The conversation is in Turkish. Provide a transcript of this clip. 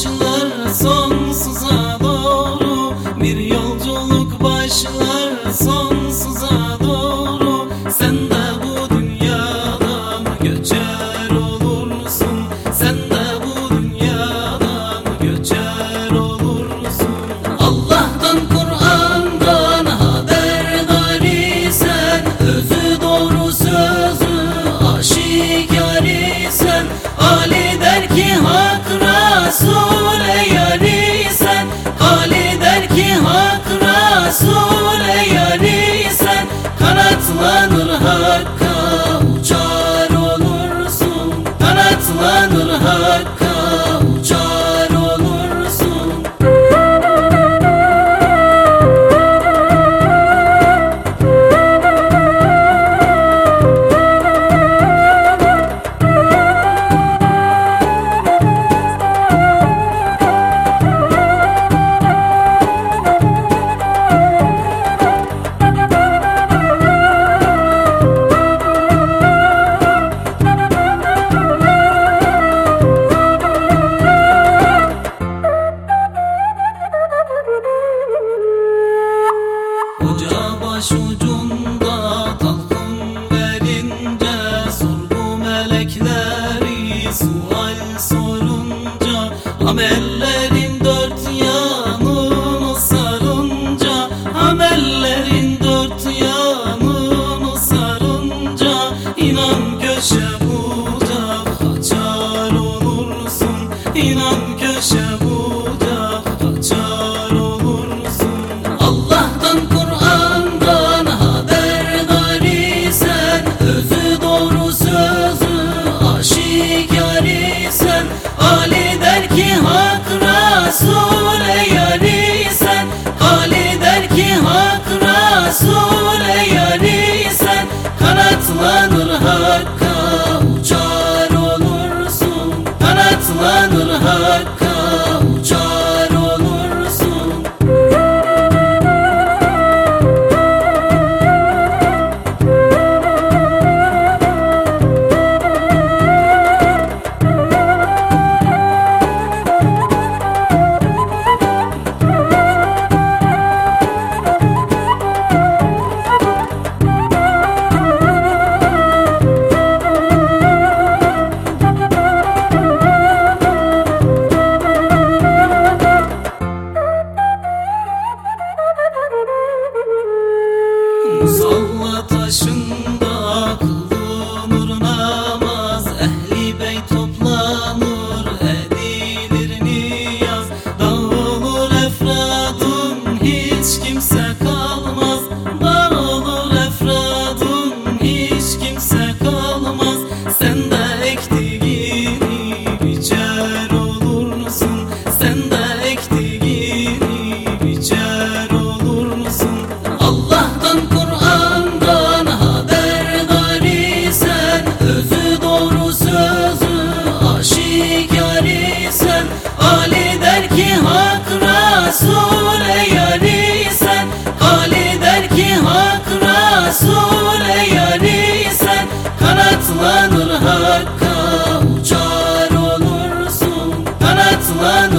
başlar sonsuza doğru. Bir yolculuk başlar sonsuza doğru. Sen de slow. محمد Ramadan